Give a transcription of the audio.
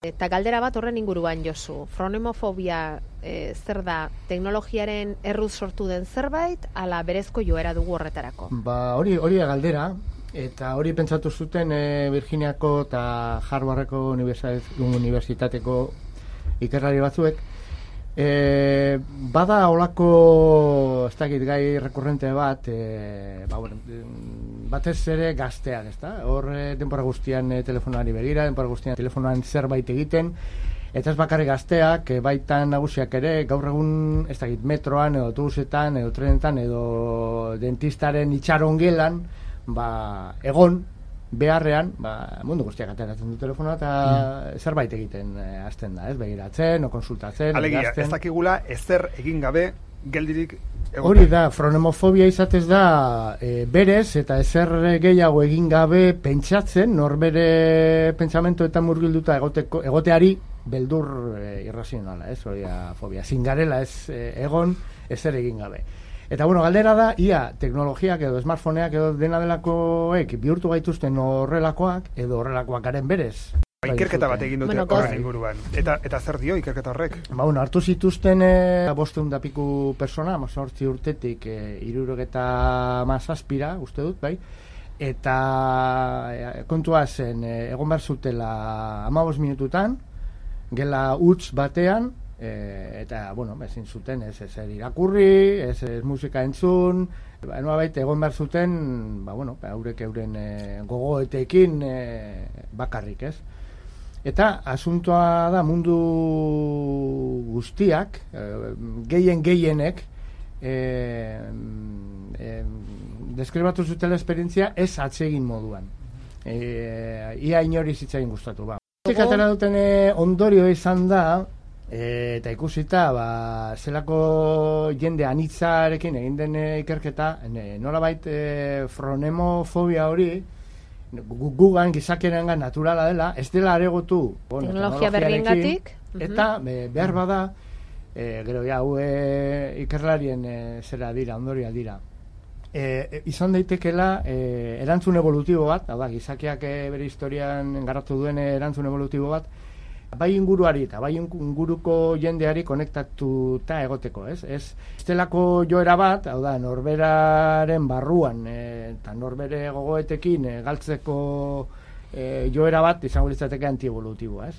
Eta galdera bat horren inguruan josu. Fronemofobia e, zer da teknologiaren erruz sortu den zerbait, ala berezko joera dugu horretarako? Ba, hori hori galdera, eta hori pentsatu zuten e, Virginiako eta Harvardeko unibertsitateko ikerrari batzuek, E, bada olako ez dakit gai rekurrente bat e, ba, bueno, batez ere gazteak ez da hor e, denpora guztian e, telefonari begira denpora guztian telefonan zerbait egiten eta ez bakarri gazteak e, baitan nagusiak ere gaur egun ez dakit metroan edo autobusetan edo trenetan edo dentistaren itxaron gelan ba, egon beharrean, ba, mundu guztiak ateratzen du telefonoa eta mm. zerbait egiten e, hasten da, ez? Begiratzen, o konsultatzen, Alegia, ez dakigula ezer egin gabe geldirik egoten. Hori da, fronemofobia izatez da e, berez eta ezer gehiago egin gabe pentsatzen, norbere pentsamentu eta murgilduta egoteko, egoteari beldur e, irrazionala, ez? Hori da, fobia. Zingarela ez e, egon ezer egin gabe. Eta bueno, galdera da, ia, teknologiak edo smartphoneak edo dena delakoek bihurtu gaituzten horrelakoak edo horrelakoak garen berez. Ba, ikerketa bat egin dute bueno, horren inguruan. Eta, eta zer dio ikerketa horrek? Ba, bueno, hartu zituzten e, bosteun dapiku persona, mazortzi urtetik e, irurogeta mazazpira, uste dut, bai? Eta e, kontua zen, e, egon behar zutela amabos minututan, gela utz batean, e, eta, bueno, ezin zuten ez ez irakurri, ez ez musika entzun, ba, baita egon behar zuten, ba, bueno, ba, eurek euren e, gogoetekin e, bakarrik, ez? Eta asuntoa da mundu guztiak, e, gehien gehienek, e, e, deskribatu zutela esperientzia ez atsegin moduan. E, ia inori zitzain gustatu, ba. Atera duten ondorio izan da, E, eta ikusita, ba, zelako jende anitzarekin egin den e, ikerketa, e, nola bait e, fronemofobia hori, gugan gizakeren naturala dela, ez dela aregotu bueno, teknologia berrien gatik, eta be, behar bada, e, gero ja, hue ikerlarien e, zera dira, ondoria dira. E, izan daitekela e, erantzun evolutibo bat, hau da, gizakiak e, bere historian garatu duen erantzun evolutibo bat, bai inguruari eta bai inguruko jendeari konektatuta egoteko, ez? Ez estelako joera bat, hau da, norberaren barruan e, eta norbere gogoetekin e, galtzeko e, joera bat izango litzateke antievolutiboa, ez?